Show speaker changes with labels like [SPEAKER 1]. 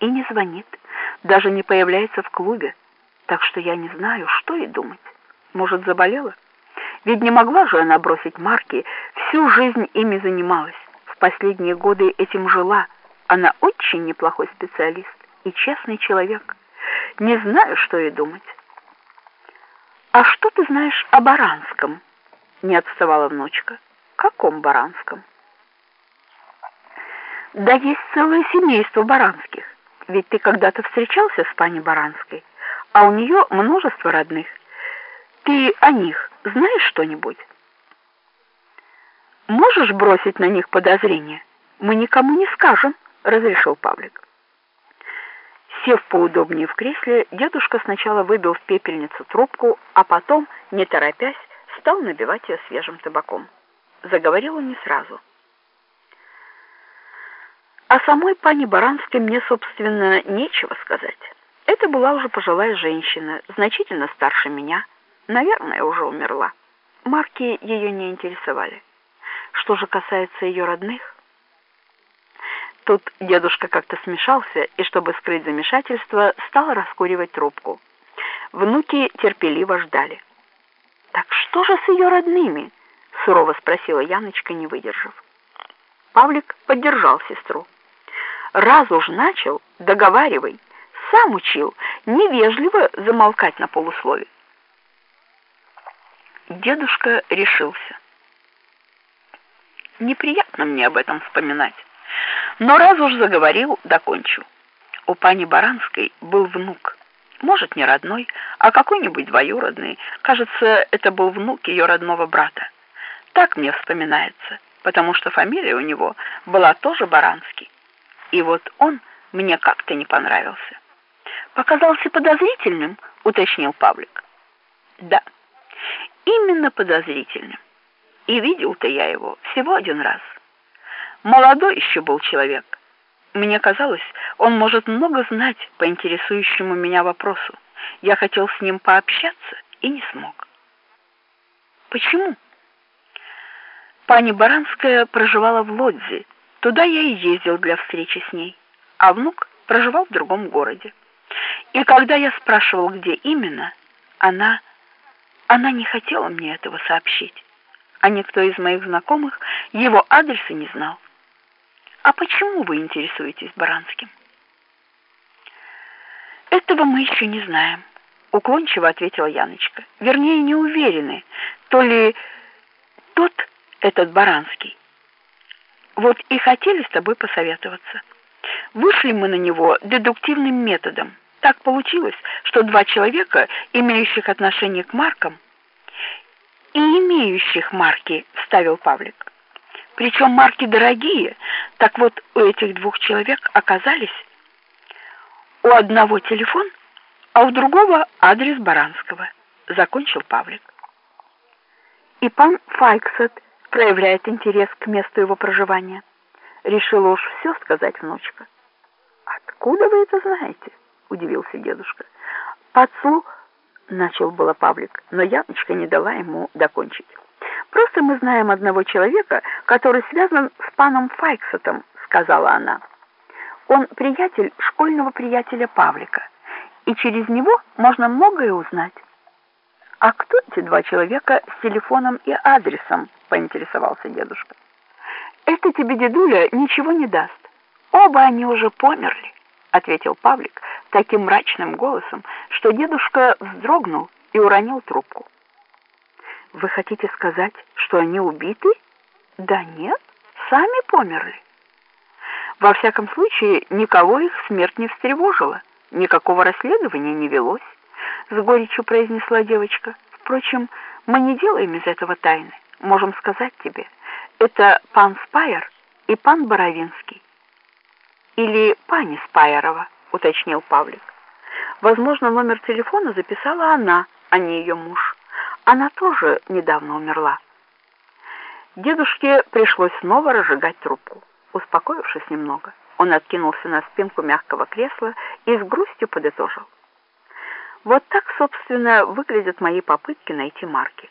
[SPEAKER 1] и не звонит, даже не появляется в клубе, так что я не знаю, что и думать. Может, заболела? Ведь не могла же она бросить марки, всю жизнь ими занималась, в последние годы этим жила. Она очень неплохой специалист и честный человек. Не знаю, что и думать. «А что ты знаешь о Баранском?» — не отставала внучка. «Каком Баранском?» «Да есть целое семейство Баранских. Ведь ты когда-то встречался с пани Баранской, а у нее множество родных. Ты о них знаешь что-нибудь?» «Можешь бросить на них подозрение? Мы никому не скажем», — разрешил Павлик. Сев поудобнее в кресле, дедушка сначала выбил в пепельницу трубку, а потом, не торопясь, стал набивать ее свежим табаком. Заговорил он не сразу. О самой пани Баранской мне, собственно, нечего сказать. Это была уже пожилая женщина, значительно старше меня, наверное, уже умерла. Марки ее не интересовали. Что же касается ее родных, Тут дедушка как-то смешался и, чтобы скрыть замешательство, стал раскуривать трубку. Внуки терпеливо ждали. «Так что же с ее родными?» — сурово спросила Яночка, не выдержав. Павлик поддержал сестру. «Раз уж начал, договаривай. Сам учил, невежливо замолкать на полуслове». Дедушка решился. «Неприятно мне об этом вспоминать. Но раз уж заговорил, докончу. У пани Баранской был внук. Может, не родной, а какой-нибудь двоюродный. Кажется, это был внук ее родного брата. Так мне вспоминается, потому что фамилия у него была тоже Баранский. И вот он мне как-то не понравился. Показался подозрительным, уточнил Павлик. Да, именно подозрительным. И видел-то я его всего один раз. Молодой еще был человек. Мне казалось, он может много знать по интересующему меня вопросу. Я хотел с ним пообщаться и не смог. Почему? Пани Баранская проживала в Лодзе. Туда я и ездил для встречи с ней. А внук проживал в другом городе. И когда я спрашивал, где именно, она... Она не хотела мне этого сообщить. А никто из моих знакомых его адреса не знал. А почему вы интересуетесь Баранским? Этого мы еще не знаем, уклончиво ответила Яночка. Вернее, не уверены, то ли тот этот Баранский. Вот и хотели с тобой посоветоваться. Вышли мы на него дедуктивным методом. Так получилось, что два человека, имеющих отношение к маркам и имеющих марки, вставил Павлик. Причем марки дорогие. Так вот, у этих двух человек оказались у одного телефон, а у другого адрес Баранского. Закончил Павлик. И пан Файксет проявляет интерес к месту его проживания. Решила уж все сказать внучка. Откуда вы это знаете? удивился дедушка. Подслу начал было Павлик, но Яночка не дала ему докончить. Просто мы знаем одного человека, который связан с паном Файксетом, сказала она. Он приятель школьного приятеля Павлика, и через него можно многое узнать. А кто эти два человека с телефоном и адресом? Поинтересовался дедушка. Это тебе дедуля ничего не даст. Оба они уже померли, ответил Павлик таким мрачным голосом, что дедушка вздрогнул и уронил трубку. Вы хотите сказать, что они убиты? Да нет, сами померли. Во всяком случае, никого их смерть не встревожила, никакого расследования не велось, с горечью произнесла девочка. Впрочем, мы не делаем из этого тайны. Можем сказать тебе, это пан Спайер и пан Боровинский. Или пани Спайерова, уточнил Павлик. Возможно, номер телефона записала она, а не ее муж. Она тоже недавно умерла. Дедушке пришлось снова разжигать трубку. Успокоившись немного, он откинулся на спинку мягкого кресла и с грустью подытожил. Вот так, собственно, выглядят мои попытки найти марки.